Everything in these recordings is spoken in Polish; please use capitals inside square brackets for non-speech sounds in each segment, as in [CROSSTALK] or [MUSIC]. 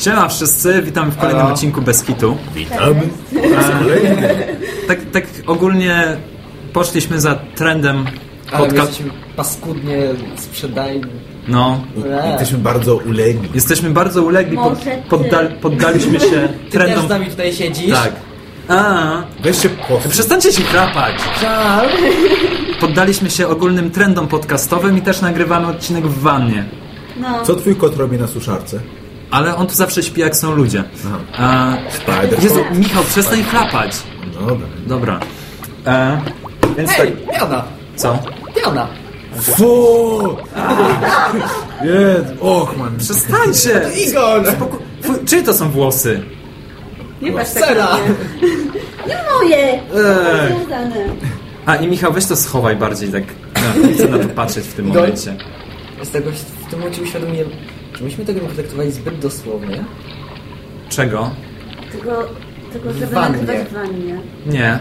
Siema wszyscy, witamy w kolejnym Halo. odcinku Bez Kitu. Witamy. Tak, tak ogólnie poszliśmy za trendem Ale my podcast. jesteśmy paskudnie sprzedajni. No, Jesteśmy bardzo ulegli. jesteśmy bardzo ulegli, pod, Może ty. poddal, poddaliśmy się [LAUGHS] Ty też trendom. z nami tutaj siedzisz? Tak. A, Weźcie po... przestańcie się chrapać. Żal. Poddaliśmy się ogólnym trendom podcastowym i też nagrywamy odcinek w wannie. No. Co twój kot robi na suszarce? Ale on tu zawsze śpi jak są ludzie. Aha. Spider. Jezu, Michał, przestań chrapać. Dobra. Dobra. E, więc Hej, tak, piana. co? Piana. Fu! [LAUGHS] Jed, och man. Przestańcie! Igor! Spoko- Czyje to są włosy? Nie patrz tak na mnie. [LAUGHS] Nie moje! Eee. A i Michał, weź to schowaj bardziej, tak. Nie chcę na to patrzeć w tym momencie. Z tego w tym momencie uświadomiłem, że myśmy tego nie potraktowali zbyt dosłownie. Czego? Tego, tego żeby wannie. nagrywać w wannie. Nie.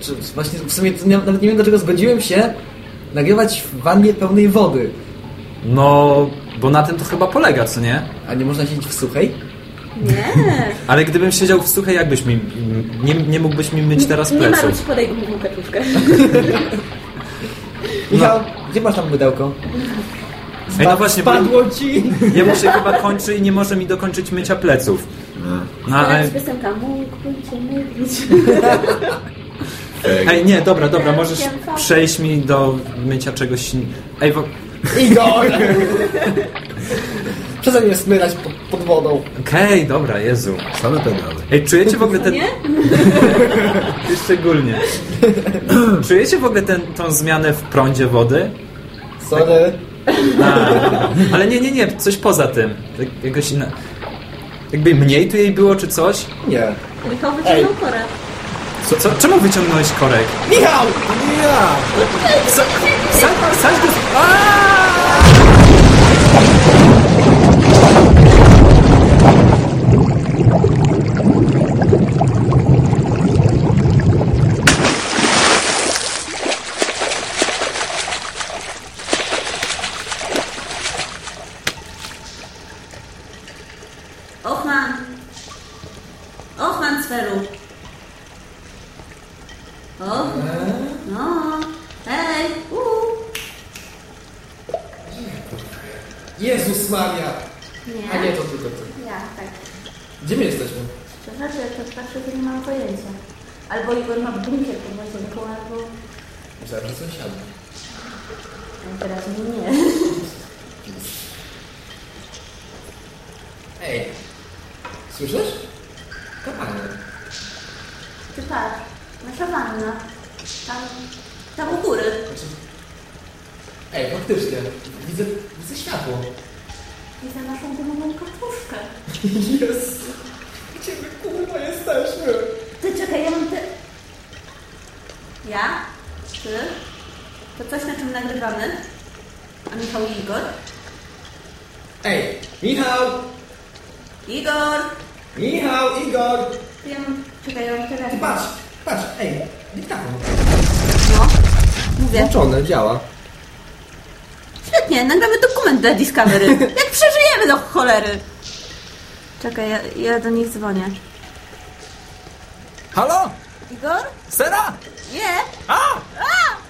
Czy właśnie w sumie nie, nawet nie wiem dlaczego zgodziłem się nagrywać w wannie pełnej wody. No, bo na tym to chyba polega, co nie? A nie można siedzieć w suchej? Nie! [LAUGHS] Ale gdybym siedział w suchej, jakbyś mi... Nie, nie mógłbyś mi myć teraz Nie ma pleców. podaj gumową kaczuszkę. [LAUGHS] Michał, gdzie masz tam mydełko? [LAUGHS] Ej, no właśnie, bo Spadło ci! [LAUGHS] ja muszę chyba kończy i nie może mi dokończyć mycia pleców. No, ale... Teraz piosenka mógłbym cię mylić. Ej, nie, dobra, dobra, możesz przejść mi do mycia czegoś... Ej, wo... Igor! Przestań mnie smyrać pod, pod wodą. Okej, dobra, Jezu. Same pedały. Ej, czujecie w ogóle ten... Nie? [LAUGHS] Szczególnie. [CLEARS THROAT] Czujecie w ogóle ten, tą zmianę w prądzie wody? Sorry. A, ale nie, nie, nie, coś poza tym. Tak, jakoś inna... Jakby mniej tu jej było, czy coś? Nie. Michał wyciągnął korę. Co, co, czemu wyciągnąłeś korek? Michał! Nie ja! Sa, sa, saś go... Ochman! Ochman Sferu! Och, no, hej, uuu. Jezus Maria! Nie, A nie, to tylko ty. ja, tak. Gdzie my jesteśmy? Szczerze, jak to patrzę, to nie mam pojęcia. Albo Igor ma bunkier pod łazienką, albo... Myślałem, że sąsiadem. A teraz nie. Ej, słyszysz? Kamarę. Ty patrz, nasza wanna. Tam, tam u góry. Znaczy... Ej, faktycznie. Jest. Gdzie my kurwa jesteśmy? Ty czekaj, ja mam te... Ja? Ty? To coś, na czym nagrywamy? A Michał i Igor? Ej, Michał! Igor! Michał, Igor! Ty ja mam... Czekaj, ja mam telefon. Ty patrz, patrz, ej, dyktafon. No. Mówię. Włączony, działa. Świetnie, nagramy dokument dla Discovery. [LAUGHS] Jak przeżyjemy do cholery. Czekaj, ja, ja do nich dzwonię. Halo? Igor? Sera? Nie! A!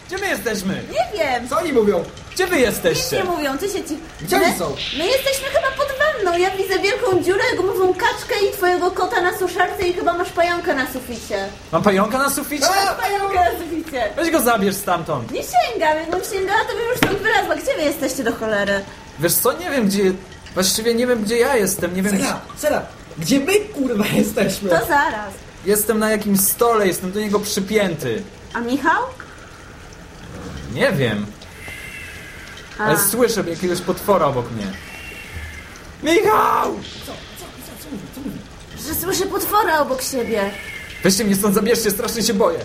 Gdzie my jesteśmy? Nie wiem! Co oni mówią? Gdzie wy Nic jesteście? nie mówią, ty się ci... Gdzie my, oni są? My jesteśmy chyba pod wanną. Ja widzę wielką dziurę, gumową kaczkę i twojego kota na suszarce i chyba masz pająka na suficie. Mam pająka na suficie? Masz pająka na suficie. Weź go zabierz stamtąd. Nie sięgam, jakbym sięgała, to bym już stąd wylazła. Gdzie wy jesteście do cholery? Wiesz co, nie wiem gdzie... Właściwie nie wiem gdzie ja jestem, nie wiem... Sera, Sera, gdzie my kurwa jesteśmy? To zaraz. Jestem na jakimś stole, jestem do niego przypięty. A Michał? Nie wiem, A, ale słyszę jakiegoś potwora obok mnie. Michał! że słyszę potwora obok siebie. Weźcie mnie stąd, zabierzcie, strasznie się boję.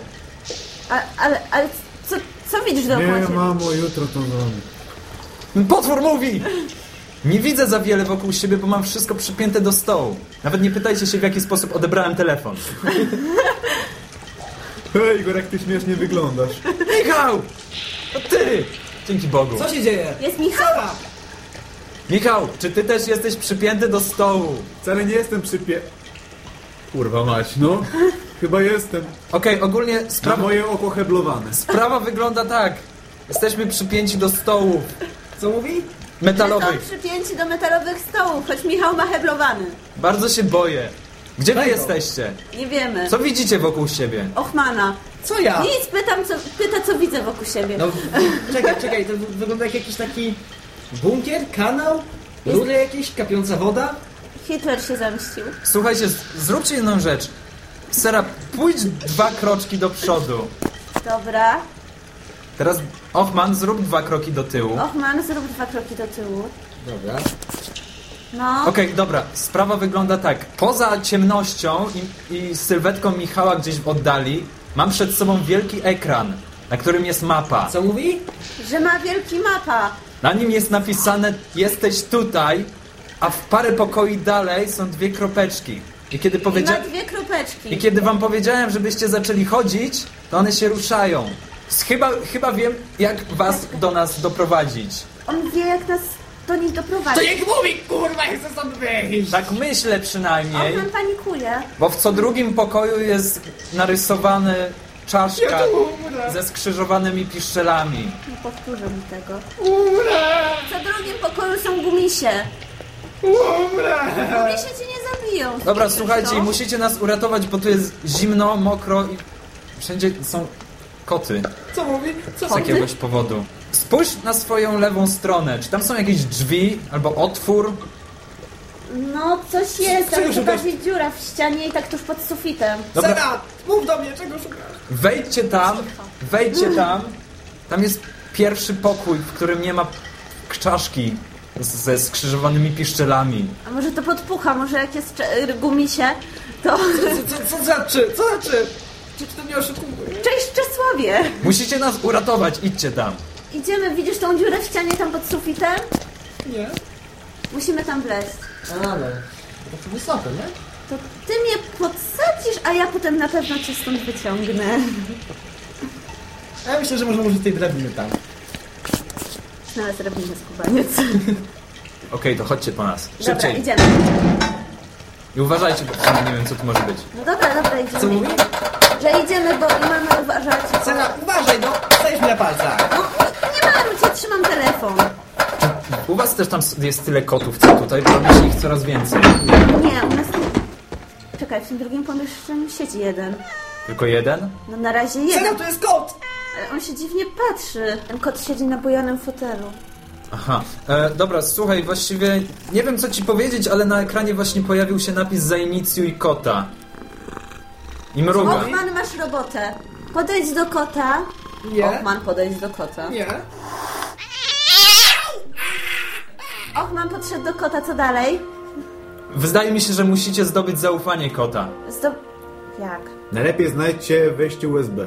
A, ale, ale co, co widzisz dookoła Nie, mamo, jutro to zrobię. Potwór mówi! Nie widzę za wiele wokół siebie, bo mam wszystko przypięte do stołu. Nawet nie pytajcie się, w jaki sposób odebrałem telefon. [LAUGHS] Hej, Igor, jak ty śmiesznie wyglądasz. Michał! To ty! Dzięki Bogu. Co się dzieje? Jest Michał? Sera! Michał, czy ty też jesteś przypięty do stołu? Wcale nie jestem przypie... Kurwa mać, no. Chyba jestem. Okej, ogólnie Na sprawa, moje oko heblowane. sprawa wygląda tak. Jesteśmy przypięci do stołów Co mówi? Są metalowych. przypięci do metalowych stołów, choć Michał ma heblowany. Bardzo się boję. Gdzie wy jesteście? Nie wiemy. Co widzicie wokół siebie? Ochmana. Co ja? Nic, pytam, co, pyta, co widzę wokół siebie. No, czekaj, czekaj, to wy- wygląda jak jakiś taki bunkier, kanał, rury jakieś, kapiąca woda. Hitler się zemścił. Słuchajcie, zróbcie jedną rzecz. Sera, pójdź dwa kroczki do przodu. Dobra. Teraz, Ochman, zrób dwa kroki do tyłu. Ochman, zrób dwa kroki do tyłu. Dobra. No. Okej, dobra, sprawa wygląda tak. Poza ciemnością i, i sylwetką Michała gdzieś w oddali, mam przed sobą wielki ekran, na którym jest mapa. Co mówi? Że ma wielki mapa. Na nim jest napisane jesteś tutaj, a w parę pokoi dalej są dwie kropeczki. I kiedy I ma powiedziałem... dwie kropeczki. I kiedy wam powiedziałem, żebyście zaczęli chodzić, to one się ruszają. Chyba, chyba wiem, jak was do nas doprowadzić. On wie, jak nas do nich doprowadzić. jak mówi, kurwa, chcę stąd wyjść! Tak myślę przynajmniej, Ochman panikuje. bo w co drugim pokoju jest narysowany czaszka ze skrzyżowanymi piszczelami. Nie powtórzę mi tego. W co drugim pokoju są gumisie. Gumisie cię nie zabiją. Dobra, słuchajcie, musicie nas uratować, bo tu jest zimno, mokro i wszędzie są koty Co mówi? Co z Koty? jakiegoś powodu. Spójrz na swoją lewą stronę, czy tam są jakieś drzwi albo otwór? No, coś jest. Tam Czego chyba szukasz? jest dziura w ścianie i tak tuż pod sufitem. Dobra. Sera, mów do mnie, czego szukasz? Wejdźcie tam, wejdźcie tam. Tam jest pierwszy pokój, w którym nie ma czaszki z- ze skrzyżowanymi piszczelami. A może to podpucha, może jak jest cze- gumisie, to... Co, co, co znaczy? Co znaczy? Czy ty mnie oszukujesz? Cześć Czesławie! Musicie nas uratować, idźcie tam. Idziemy, widzisz tą dziurę w ścianie tam pod sufitem? Nie. Musimy tam wleźć. Ale, to to wysoko, nie? To ty mnie podsadzisz, a ja potem na pewno cię stąd wyciągnę. A ja myślę, że może użyć tej drabiny tam. Znalazł robimy skubaniec. [LAUGHS] Okej, to chodźcie po nas. Dobra, Szybciej. idziemy. I uważajcie, bo w sumie nie wiem, co tu może być. No dobra, dobra, idziemy. Co mówi? Że idziemy, bo i mamy uważać. Sera, uważaj, no! Stajesz mi na palcach! No, nie mam cię, trzymam telefon. U was też tam jest tyle kotów, co tutaj, bo robi się ich coraz więcej. Nie, u nas nie. Czekaj, w tym drugim pomieszczeniu siedzi jeden. Tylko jeden? No na razie jeden. tu jest kot! Ale on się dziwnie patrzy. Ten kot siedzi na bujanym fotelu. Aha. E, dobra, słuchaj, właściwie nie wiem, co ci powiedzieć, ale na ekranie właśnie pojawił się napis zainicjuj kota. I mruga. Ochman, masz robotę. Podejdź do kota. Nie. Ochman, podejdź do kota. Nie. Ochman podszedł do kota, co dalej? Wydaje mi się, że musicie zdobyć zaufanie kota. Zdob... Jak? Najlepiej znajdźcie wejście USB.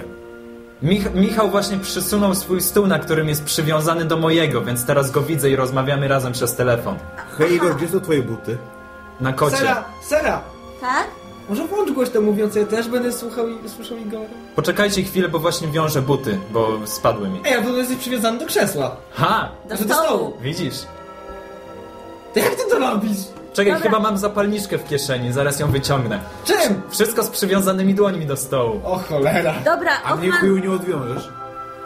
Mich Michał właśnie przysunął swój stół, na którym jest przywiązany do mojego, więc teraz go widzę i rozmawiamy razem przez telefon. Hej Igor, gdzie są twoje buty? Na kocie. Sera, Sera! Tak? Może włącz głośno mówiąc, ja też będę słuchał i słyszał Igora. Poczekajcie chwilę, bo właśnie wiążę buty, bo spadły mi. Ej, a bo jesteś przywiązany do krzesła. Ha! Do Że do stołu. stołu. Widzisz? To jak ty to robisz? Czekaj, Dobra. chyba mam zapalniczkę w kieszeni, zaraz ją wyciągnę. Czym? Wszystko z przywiązanymi dłońmi do stołu. O cholera. Dobra, A mnie Ochman... chuju nie odwiążesz.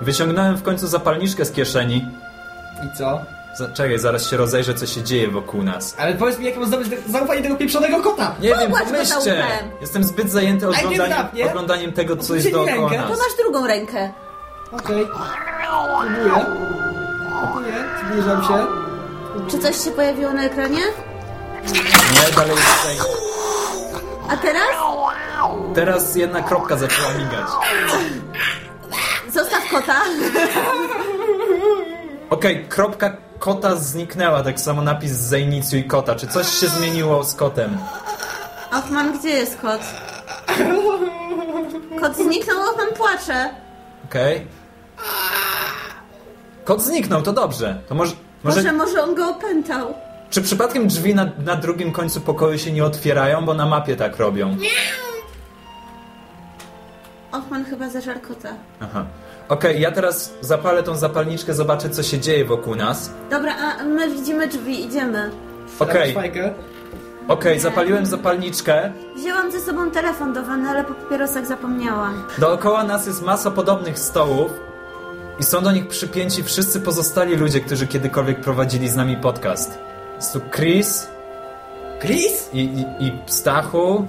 Wyciągnąłem w końcu zapalniczkę z kieszeni. I co? Czekaj, zaraz się rozejrzę, co się dzieje wokół nas. Ale powiedz mi, jak mam zdobyć zaufanie tego pieprzonego kota? Nie wiem, Pogładź pomyślcie! Jestem zbyt zajęty nie oglądaniem, oglądaniem tego, co jest dookoła rękę. To nas. masz drugą rękę. Okej. Próbuję. Próbuję, zbliżam się. Czy coś się pojawiło na ekranie? Nie, dalej jest tutaj. A teraz? Teraz jedna kropka zaczęła migać. Zostaw kota. Okej, kropka kota zniknęła, tak samo napis zainicjuj kota. Czy coś się zmieniło z kotem? Ochman, gdzie jest kot? Kot zniknął, Ochman płacze. Okej. Kot zniknął, to dobrze. To może... może... Może, może on go opętał. Czy przypadkiem drzwi na, na drugim końcu pokoju się nie otwierają, bo na mapie tak robią? Ochman chyba zażar kota. Aha. Okej, ja teraz zapalę tą zapalniczkę, zobaczę co się dzieje wokół nas. Dobra, a my widzimy drzwi, idziemy. Okej, Fajkę. okej, zapaliłem zapalniczkę. Wzięłam ze sobą telefon do wanny, ale po papierosach zapomniałam. Dookoła nas jest masa podobnych stołów i są do nich przypięci wszyscy pozostali ludzie, którzy kiedykolwiek prowadzili z nami podcast. Jest tu Chris Chris? i, i, i Stachu,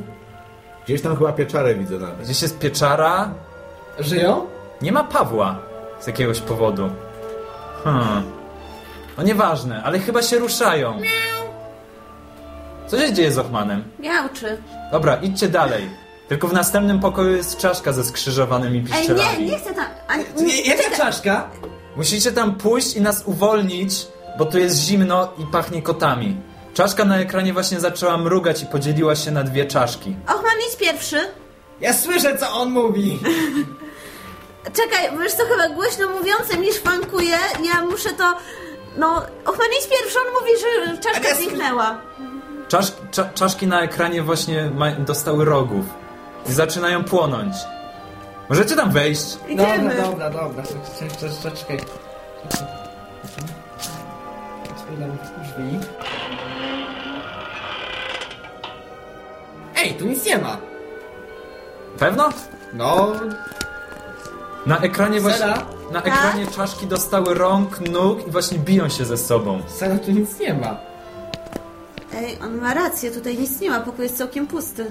Gdzieś tam chyba pieczarę widzę nawet. gdzieś jest Pieczara. Żyją? Nie ma Pawła z jakiegoś powodu. Hmm. No nieważne, ale chyba się ruszają. Co się dzieje z Ochmanem? Miałczy. Dobra, idźcie dalej. Tylko w następnym pokoju jest czaszka ze skrzyżowanymi Ej, piszczelami. nie, nie chcę tam... A, Nie, jaka czaszka? Musicie tam pójść i nas uwolnić, bo tu jest zimno i pachnie kotami. Czaszka na ekranie właśnie zaczęła mrugać i podzieliła się na dwie czaszki. Ochman, idź pierwszy. Ja słyszę, co on mówi. [LAUGHS] Czekaj, wiesz co, chyba głośno mówiącym niż fankuje. Ja muszę to... No, Ochman, idź pierwszy, on mówi, że czaszka Ale- zniknęła. Czasz, cza, czaszki na ekranie właśnie ma, dostały rogów i zaczynają płonąć. Możecie tam wejść? Idziemy. Dobra, dobra, dobra. Czekaj, czekaj, czekaj. Otwieram drzwi. Ej, tu nic nie ma. Pewno? No, Na ekranie właśnie. Na ekranie czaszki dostały rąk, nóg i właśnie biją się ze sobą. serio tu nic nie ma. Ej, on ma rację, tutaj nic nie ma, pokój jest całkiem pusty.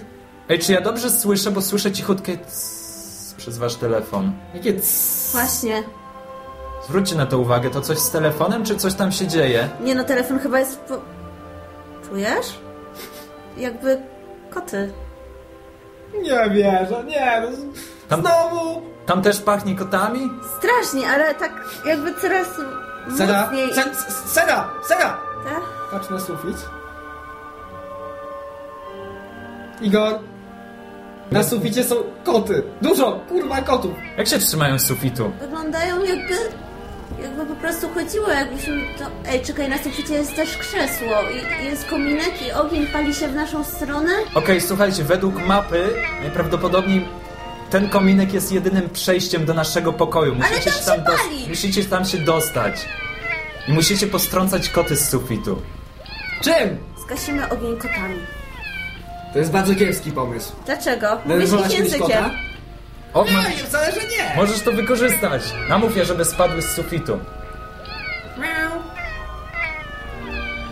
Ej, czy ja dobrze słyszę, bo słyszę cichutkie przez wasz telefon. Jakie. Właśnie. Zwróćcie na to uwagę, to coś z telefonem, czy coś tam się dzieje? Nie no, telefon chyba jest po... Czujesz? Jakby koty. Nie wierzę, nie. no, Tam- Znowu. Tam też pachnie kotami? Strasznie, ale tak jakby coraz Sera, mocniej. se, se- sera, sera. Tak? Patrz na sufit. Igor. Na suficie są koty. Dużo, kurwa, kotów. Jak się trzymają z sufitu? Wyglądają jakby... Jakby po prostu chodziło, jakbyśmy to... Ej, czekaj, na suficie jest też krzesło i jest kominek i ogień pali się w naszą stronę. Okej, słuchajcie, według mapy najprawdopodobniej ten kominek jest jedynym przejściem do naszego pokoju. Musicie tam się dos- pali! musicie tam się dostać. I musicie postrącać koty z sufitu. Czym? Zgasimy ogień kotami. To jest bardzo kiepski pomysł. Dlaczego? Mówisz ich językiem. kota? Ogman, Nie, wcale, że nie. możesz to wykorzystać. Namów je, żeby spadły z sufitu.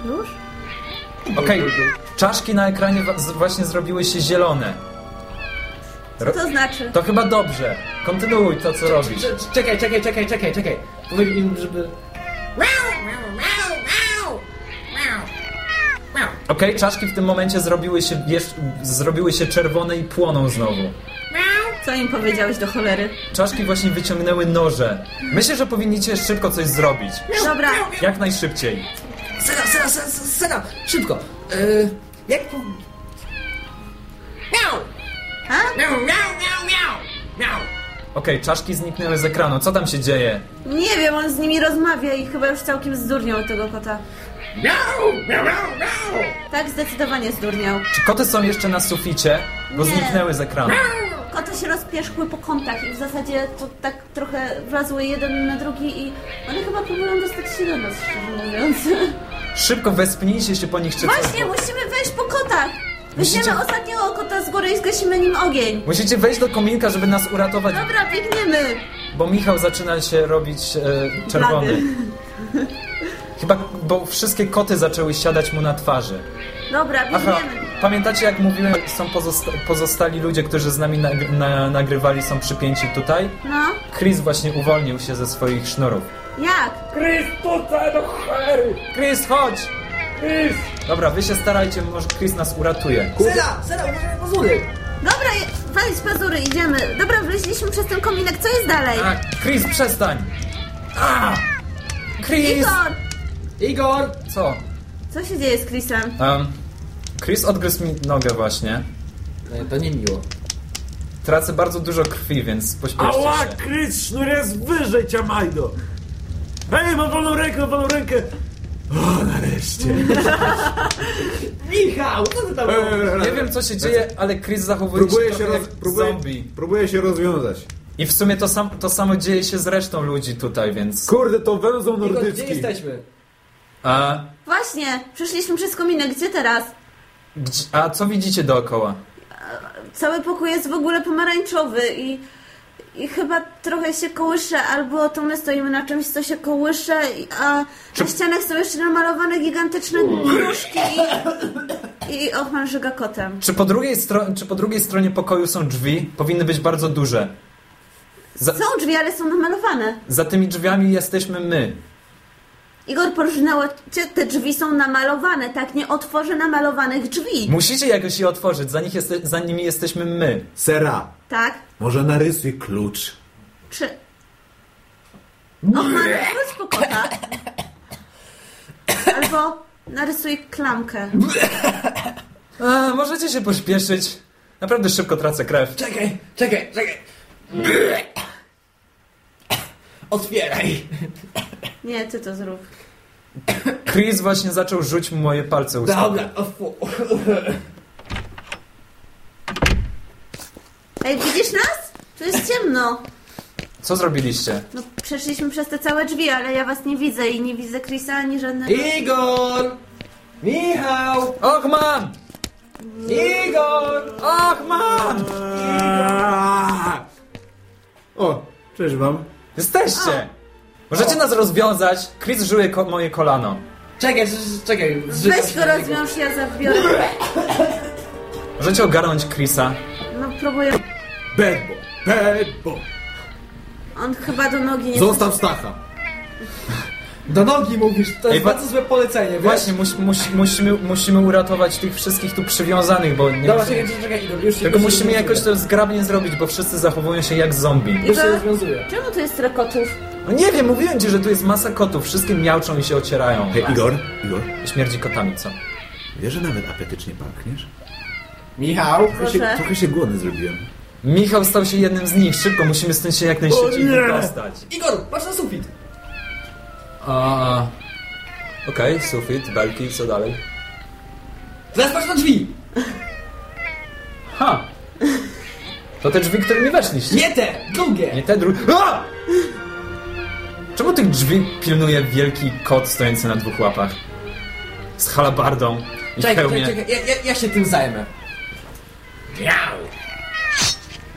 Już? Okej, czaszki na ekranie właśnie zrobiły się zielone. Ro- Co to znaczy? to chyba dobrze. Kontynuuj to, co robisz. Cze- Czekaj, czekaj, czekaj, czekaj, czekaj. Powiedz im, żeby... Okej, czaszki w tym momencie zrobiły się, jeszcze, zrobiły się czerwone i płoną znowu. Co im powiedziałeś do cholery? Czaszki właśnie wyciągnęły noże. Myślę, że powinniście szybko coś zrobić. Dobra, Jak najszybciej. Sera, sera, sera, sera, szybko. Yy, jak. Miau! Miau, miau, miau, miau! Miau! Okej, czaszki zniknęły z ekranu. Co tam się dzieje? Nie wiem, on z nimi rozmawia i chyba już całkiem zdurniał tego kota. Miau, miau, miau, miau! Tak, zdecydowanie zdurniał. Czy koty są jeszcze na suficie? Bo Nie. zniknęły z ekranu. Koty się rozpierzchły po kątach i w zasadzie to tak trochę wlazły jeden na drugi i one chyba próbują dostać się do nas, szczerze mówiąc. Szybko wespnijcie się po nich czy coś. Właśnie, musimy wejść po kotach! Weźmiemy Musicie- ostatniego kota z góry i zgasimy nim ogień. Musicie wejść do kominka, żeby nas uratować, Dobra, biegniemy! bo Michał zaczyna się robić e, czerwony. Blady. [LAUGHS] Chyba, bo wszystkie koty zaczęły siadać mu na twarzy. Dobra, Aha, biegniemy. pamiętacie jak mówiłem, są pozosta pozostali ludzie, którzy z nami nag na nagrywali, są przypięci tutaj? No, Chris właśnie uwolnił się ze swoich sznurów. jak? Chris, tutaj do cholery! Chris, chodź! Chris! Dobra, wy się starajcie, może Chris nas uratuje. Sera, sera, uważaj na pozury! Dobra, je- walić pazury, idziemy. Dobra, wleźliśmy przez ten kominek, co jest dalej? A, Chris, przestań! A! Chris! Igor! Igor! Co? Co się dzieje z Chrisem? Um, Chris odgryzł mi nogę właśnie. No, to nie miło. Tracę bardzo dużo krwi, więc pośpieszcie Ała, się. Krys, sznur jest wyżej, ciamajdo! Hej, mam wolną rękę, mam wolną rękę! O, nareszcie. [LAUGHS] Michał, co ty tam Nie wiem co się dzieje, ale Chris zachowuje Próbuję się się, roz, jak próbuję, zombie. próbuję się rozwiązać. I w sumie to, sam, to samo dzieje się z resztą ludzi tutaj, więc... Kurde, to węzeł Igor, gdzie nordycki. jesteśmy? A, Właśnie, przeszliśmy przez kominek, gdzie teraz? gdzie- a co widzicie dookoła? Cały pokój jest w ogóle pomarańczowy i, i chyba trochę się kołysze, albo to my stoimy na czymś, co się kołysze, a na ścianach są jeszcze namalowane gigantyczne gruszki i, i Ochman żyga kotem. Czy po, drugiej stro- czy po drugiej stronie pokoju są drzwi? Powinny być bardzo duże. Za, Są drzwi, ale są namalowane. za tymi drzwiami jesteśmy my. Igor, porżnęło cię, te drzwi są namalowane, tak? Nie otworzę namalowanych drzwi. Musicie jakoś je otworzyć, za, nich jeste- za nimi jesteśmy my. Sera, Tak? może narysuj klucz. Czy... Wróć po kota. Albo narysuj klamkę. A, możecie się pośpieszyć. Naprawdę szybko tracę krew. Czekaj, czekaj, czekaj. Otwieraj. Nie, ty to zrób. Chris właśnie zaczął rzuć mu moje palce ustami. Dobra. Ej, widzisz nas? Tu jest ciemno. Co zrobiliście? No, przeszliśmy przez te całe drzwi, ale ja was nie widzę i nie widzę Chrisa ani żadnego... Igor! Michał! Ochman! Igor! Ochman! Aaaa! O, cześć wam. Jesteście! Możecie nas rozwiązać? Chris żyje ko- moje kolano. Czekaj, czekaj. Weź go rozwiąż, ja zabiorę. Możecie ogarnąć Chrisa? No, próbuję... Bad boy. On chyba do nogi nie... Zostaw Stacha. Do nogi mówisz, to Ej, jest wa- bardzo złe polecenie, wiesz? Właśnie, mus, mus, musimy, musimy uratować tych wszystkich tu przywiązanych, bo nie Dobra, czekaj, czekaj, Igor, już się Tylko musimy jakoś to zgrabnie zrobić, bo wszyscy zachowują się jak zombie. Już się rozwiązuje. Czemu tu jest tyle kotów? No nie wiem, mówiłem ci, że tu jest masa kotów. Wszystkie miauczą i się ocierają. Hej, Igor, Igor, Śmierdzi kotami, co? wiesz, że nawet apetycznie pachniesz? Michał? Trochę się, trochę się głodny zrobiłem. Michał stał się jednym z nich. Szybko, musimy stąd się jak najszybciej wydostać. Igor, patrz na sufit. A... Okej, sufit, belki, co dalej? Patrz na drzwi. Ha! To te drzwi, którymi weszliście. Nie te, drugie. Nie te drugie. A! Czemu tych drzwi pilnuje wielki kot stojący na dwóch łapach? Z halabardą i Czekaj, hełmie. czekaj, czekaj, ja, ja, ja się tym zajmę. Miau.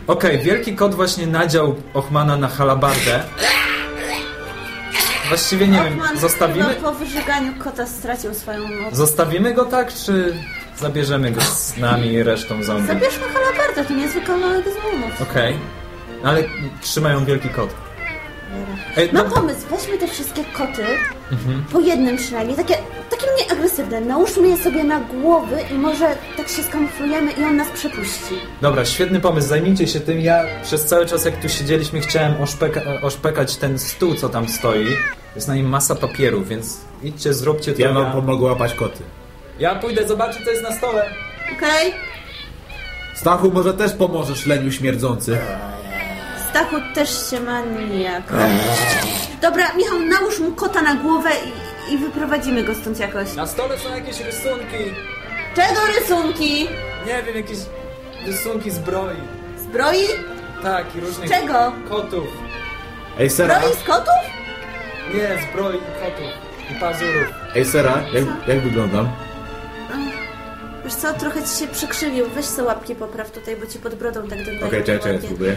Okej, wielki kot właśnie nadział Ochmana na halabardę. Właściwie nie wiem, zostawimy, chyba po wyżyganiu kota stracił swoją moc. zostawimy go tak, czy zabierzemy go z nami i resztą zombie? Zabierzmy halabardę, to niezwykle małego złomów. Okej, ale trzymają wielki kot. Ej, Mam no, pomysł, weźmy te wszystkie koty, po jednym przynajmniej, takie, takie mniej agresywne, nałóżmy je sobie na głowy i może tak się skamuflujemy i on nas przepuści. dobra, świetny pomysł, zajmijcie się tym. Ja przez cały czas, jak tu siedzieliśmy, chciałem oszpeka, oszpekać ten stół, co tam stoi. Jest na nim masa papierów, więc idźcie, zróbcie to. Ja wam pomogę łapać koty. ja pójdę zobaczyć, co jest na stole. Okej? Stachu, może też pomożesz, leniu śmierdzący. Stachu też się ma nijak. Dobra, Michał, nałóż mu kota na głowę i, i wyprowadzimy go stąd jakoś. Na stole są jakieś rysunki. Czego rysunki? Nie wiem, jakieś rysunki zbroi. Zbroi? Tak, i różnych Czego? kotów. Ej, Sera, Zbroi z kotów? Nie, zbroi i kotów. I pazurów. ej, Sera, jak, jak wyglądam? Wiesz co, trochę ci się przekrzywił. Weź sobie łapki popraw tutaj, bo ci pod brodą tak dodaje. Okej, czekaj, czekaj, spróbuję.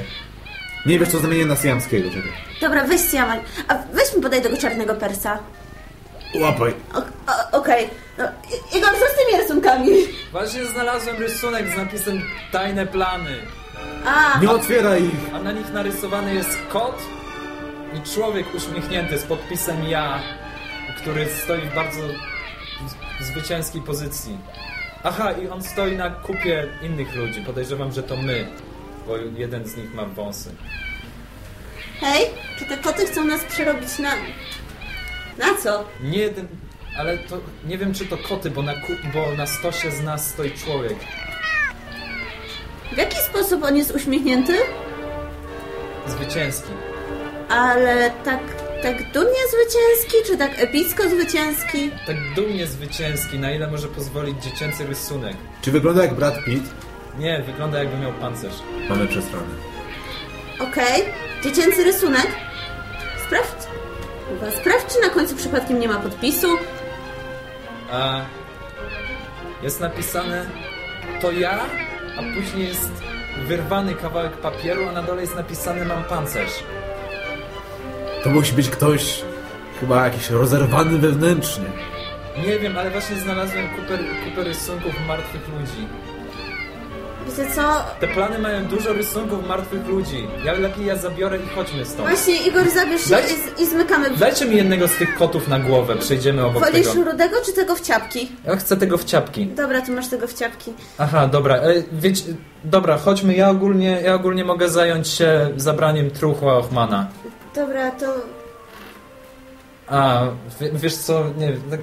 Nie wiesz, co zamienię na syjamskiego, czekaj. Dobra, weź Siaman. A weź mi podaj tego czarnego persa. Łapaj. Okej. No, I- Igor, co z tymi rysunkami? Właśnie znalazłem rysunek z napisem Tajne plany. A, Nie otwieraj ich! A na nich narysowany jest kot i człowiek uśmiechnięty z podpisem ja, który stoi w bardzo zwycięskiej pozycji. Aha, i on stoi na kupie innych ludzi. Podejrzewam, że to my, bo jeden z nich ma wąsy. hej, czy te koty chcą nas przerobić na... Na co? Nie jeden, ale to nie wiem, czy to koty, bo na, ku, bo na stosie z nas stoi człowiek. W jaki sposób on jest uśmiechnięty? Zwycięski. Ale tak, tak dumnie zwycięski, czy tak epicko zwycięski? Tak dumnie zwycięski, na ile może pozwolić dziecięcy rysunek. Czy wygląda jak Brad Pitt? Nie, wygląda jakby miał pancerz. Mamy przesrane. Okej. Dziecięcy rysunek. Sprawdź. Chyba sprawdź, czy na końcu przypadkiem nie ma podpisu. A jest napisane to ja, a później jest wyrwany kawałek papieru, a na dole jest napisane mam pancerz. To musi być ktoś chyba jakiś rozerwany wewnętrznie. Nie wiem, ale właśnie znalazłem kupę, kupę rysunków martwych ludzi. Wiecie co? Te plany mają dużo rysunków martwych ludzi. Ja lepiej ja zabiorę i chodźmy stąd. Właśnie, Igor, zabierz się Daj- i, i zmykamy. Dajcie mi jednego z tych kotów na głowę, przejdziemy obok Wolisz tego. rudego czy tego w ciapki? Ja chcę tego w ciapki. Dobra, tu masz tego w ciapki. Aha, dobra, e, wiecie, dobra, chodźmy, ja ogólnie, ja ogólnie mogę zająć się zabraniem truchła Ochmana. Dobra, to... A, w, wiesz co, nie wiem, tak...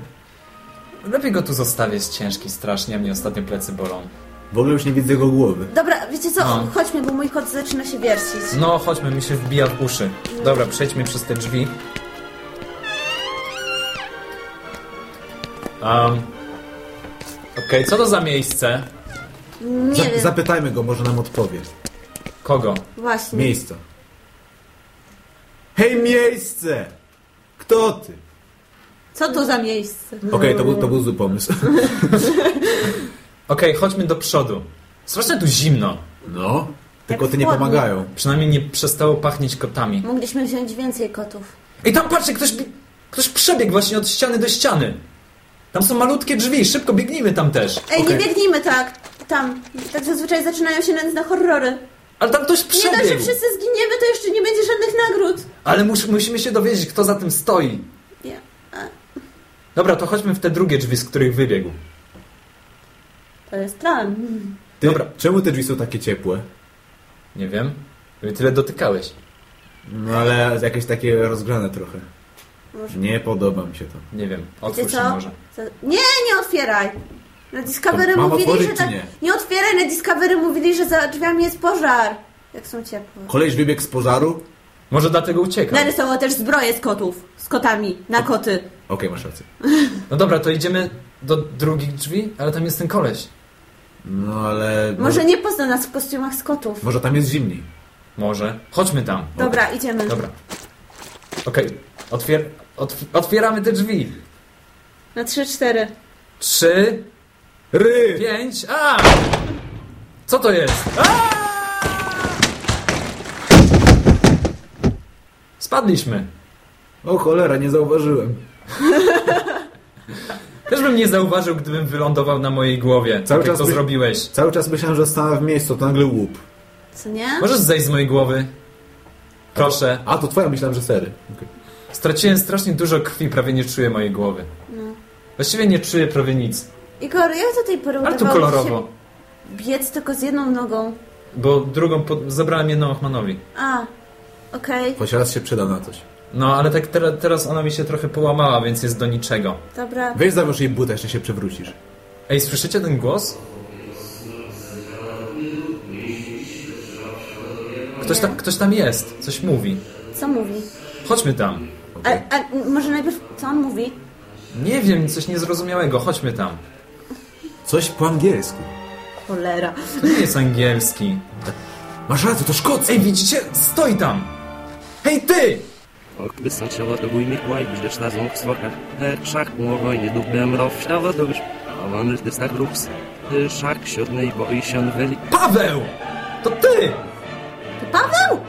Lepiej go tu zostawię, jest ciężki strasznie, a mnie ostatnio plecy bolą. W ogóle już nie widzę jego głowy. Dobra, wiecie co? No. Chodźmy, bo mój kot zaczyna się wiercić. No, chodźmy, mi się wbija w uszy. Dobra, przejdźmy przez te drzwi. Um, Okej, co to za miejsce? Nie Za wiem. zapytajmy go, może nam odpowie. Kogo? Właśnie. Miejsca. Hej, miejsce! Kto ty? Co to za miejsce? Okej, to, był, to był zły pomysł. [LAUGHS] Okej, chodźmy do przodu. Strasznie tu zimno. No, tylko Jak ty nie chłodno. pomagają. Przynajmniej nie przestało pachnieć kotami. Mogliśmy wziąć więcej kotów. Ej, tam patrzcie, ktoś, bi- ktoś przebiegł właśnie od ściany do ściany. Tam są malutkie drzwi, szybko biegnijmy tam też. Ej, Okej. nie biegnijmy tak. Tam. Tak zazwyczaj zaczynają się nędzne horrory. Ale tam ktoś Nie dość, że przebiegł. wszyscy zginiemy, to jeszcze nie będzie żadnych nagród. Ale mus, musimy się dowiedzieć, kto za tym stoi. Nie. Dobra, to chodźmy w te drugie drzwi, z których wybiegł. To jest plan. Ty, Dobra. Czemu te drzwi są takie ciepłe? Nie wiem. Tyle dotykałeś. No ale jakieś takie rozgrzane trochę. Może. Nie podoba mi się to. Nie wiem. Otwórz może. Co? Nie, nie otwieraj. Na Discovery To mówili, otworzyć, że tak... nie? nie otwieraj, na Discovery mówili, że za drzwiami jest pożar. Jak są ciepłe. Koleś wybiegł z pożaru? Może dlatego uciekał. Narysował też zbroję z kotów. Z kotami. Na koty. Okej, masz rację. [LAUGHS] No dobra, to idziemy do drugich drzwi, ale tam jest ten koleś. No ale... Może nie pozna nas w kostiumach z kotów. Może tam jest zimniej. Może. Chodźmy tam. Dobra, idziemy. Dobra. Okej. Otwier otw otwieramy te drzwi. Na trzy, cztery. Trzy, Ry! pięć, a! Co to jest? A! Spadliśmy. O cholera, nie zauważyłem. Też bym nie zauważył, gdybym wylądował na mojej głowie. Cały tak jak czas to by- zrobiłeś. Cały czas myślałem, że stanę w miejscu, to nagle łup. Co nie? Możesz zejść z mojej głowy? Proszę. A, to twoja, myślałem, że sery. Okej. Straciłem strasznie dużo krwi, prawie nie czuję mojej głowy. No. Właściwie nie czuję prawie nic. Igor, jak do tej pory Ale tu udawało ci kolorowo. się biec tylko z jedną nogą? Bo drugą pod... zabrałem jedną Ochmanowi. A, okej, Choć raz się przyda na coś. No, ale tak teraz, teraz ona mi się trochę połamała, więc jest do niczego. dobra. Weź zawiąż jej buta, jeszcze się przewrócisz. Ej, słyszycie ten głos? Ktoś tam, ktoś tam jest, coś mówi. Co mówi? Chodźmy tam. A, a może najpierw, co on mówi? Nie wiem, coś niezrozumiałego, chodźmy tam. Coś po angielsku. Cholera. To nie jest angielski. Masz rację, to szkocki. Ej, widzicie? Stoi tam! Hej, ty! Och, wystarczyło to bój Mikołaj, gdyż na złych swokach. Szach po wojnie dubem row, ślawa to już. A on ty star grups. Ty szach siódmej boi się wyli. Paweł! To ty! To Paweł?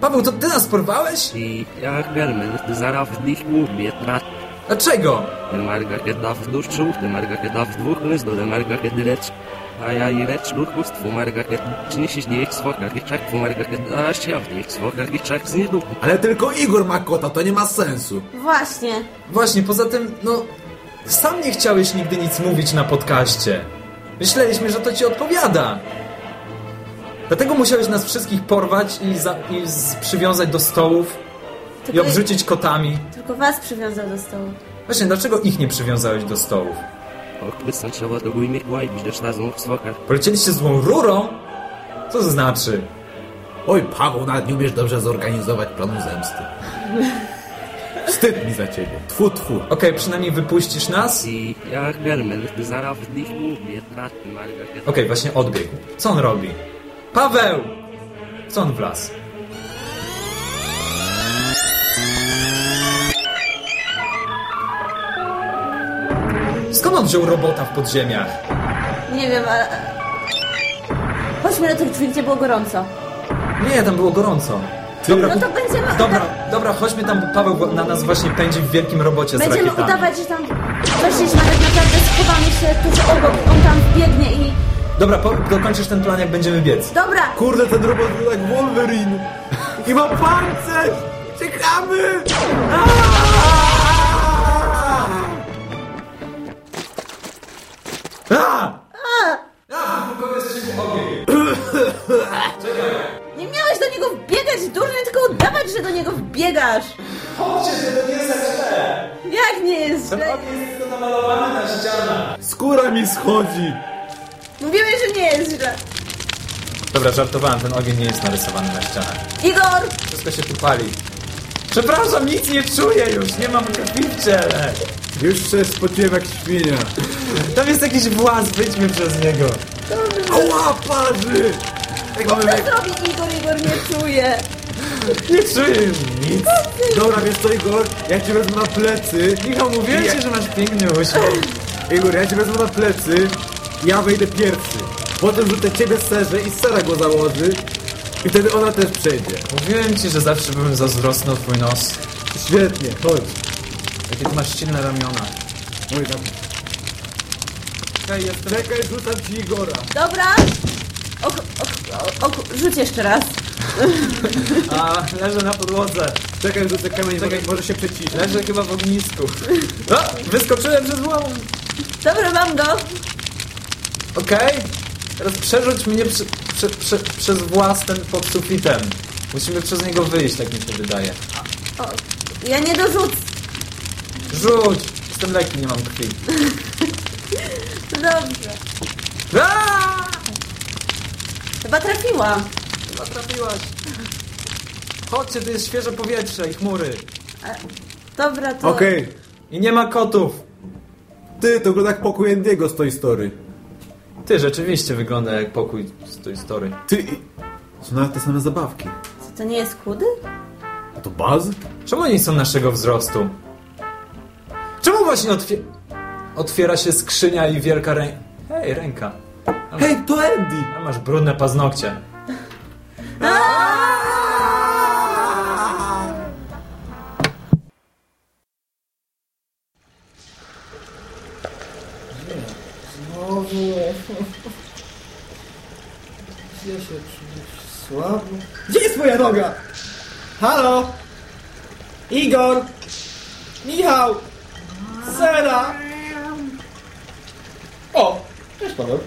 Paweł, to ty nas porwałeś? I jak gelmen, ty zara w nich mówię, trat. Dlaczego? Ty marga kiedy w duszczu, ty marga kiedy w dwóch lys, do marga kiedy lecz. A ja i lecz duchustwu marga kiedy czyniesiś nie ich swokach, ich czak, tu marga kiedy a się w nich swokach, ich czak z nieduchu. Ale tylko Igor ma kota, to nie ma sensu. Właśnie. Właśnie, poza tym, no... Sam nie chciałeś nigdy nic mówić na podcaście. Myśleliśmy, że to ci odpowiada. Dlatego musiałeś nas wszystkich porwać i, za, i z, przywiązać do stołów i Tylko, obrzucić kotami. tylko was przywiązał do stołu. Właśnie, dlaczego ich nie przywiązałeś do stołów? Polecieliście złą rurą? Co to znaczy? Oj, Paweł, nawet nie umiesz dobrze zorganizować planu zemsty. Wstyd mi za ciebie. Tfu, tfu. Okej, przynajmniej wypuścisz nas? I Okej, właśnie odbiegł. Co on robi? Paweł! Co on wlazł? Skąd on wziął robota w podziemiach? Nie wiem, ale... Chodźmy do tych drzwi, gdzie było gorąco. Nie, tam było gorąco. Dobra, No to będziemy... dobra, dobra, chodźmy tam, bo Paweł na nas właśnie pędzi w wielkim robocie z Będziemy rakietami. udawać, że tam weszliśmy, tak naprawdę schowamy się tuż obok. On tam biegnie i... Dobra, po, dokończysz ten plan, jak będziemy biec. Dobra! Kurde, ten robot był jak Wolverine. I ma pancerz! Uciekamy! A! Nie miałeś do niego wbiegać, durny, tylko udawać, że do niego wbiegasz! Chodźcie, to nie jest tak źle. Jak nie jest Ten źle? ogień jest tylko namalowany na ścianach. Skóra mi schodzi. Mówiłeś, że nie jest źle. Dobra, żartowałem, ten ogień nie jest narysowany na ścianach. Igor! Wszystko się tu pali. Przepraszam, nic nie czuję już, nie mam krwi w ciele. Już się spociłem jak świnia. Tam jest jakiś włas, wyjdźmy przez niego. Ała, parzy! Jak mamy... Co zrobi Igor? Igor nie czuje. Nie czuję już nic. Dobra, wiesz co, Igor? Ja cię wezmę na plecy. Michał, mówiłem Ja- ci, że masz piękny uśmiech. Igor, ja cię wezmę na plecy. Ja wejdę pierwszy. Potem rzucę ciebie serze i sera go założy. I wtedy ona też przejdzie. Mówiłem ci, że zawsze byłem zazdrosny o twój nos. Świetnie, chodź. Jakie ty masz silne ramiona. Oj, tam. Okej, jestem... Czekaj, rzucam ci Igora. Dobra. Ok, ok, ok, rzuć jeszcze raz. A, leżę na podłodze. Czekaj, rzucę kamień, Czekaj. może, może się przecisnę. Leżę chyba w ognisku. O, wyskoczyłem przez łom. Dobra, mam go. Okej. Teraz przerzuć mnie prze, prze, prze, przez włas ten pod sufitem. Musimy przez niego wyjść, tak mi się wydaje. O, ja nie dorzucę. Rzuć! Jestem lekki, nie mam krwi. [LAUGHS] Dobrze. Aaaa! Chyba trafiłam. Chyba trafiłaś. Chodźcie, tu jest świeże powietrze i chmury. Dobra, to... Okej. I nie ma kotów. Ty, to wygląda jak pokój Andiego z Toy Story. Ty, rzeczywiście wygląda jak pokój z tej story. Ty, i- są nawet te same zabawki. Co, to nie jest chudy? A to Buzz? Czemu oni są naszego wzrostu? Czemu właśnie otwie... otwiera się skrzynia i wielka ręka... Hej, ręka. Hej, to Andy! A masz brudne paznokcie. Halo? Igor? Michał? Sera? O! Cześć Paweł.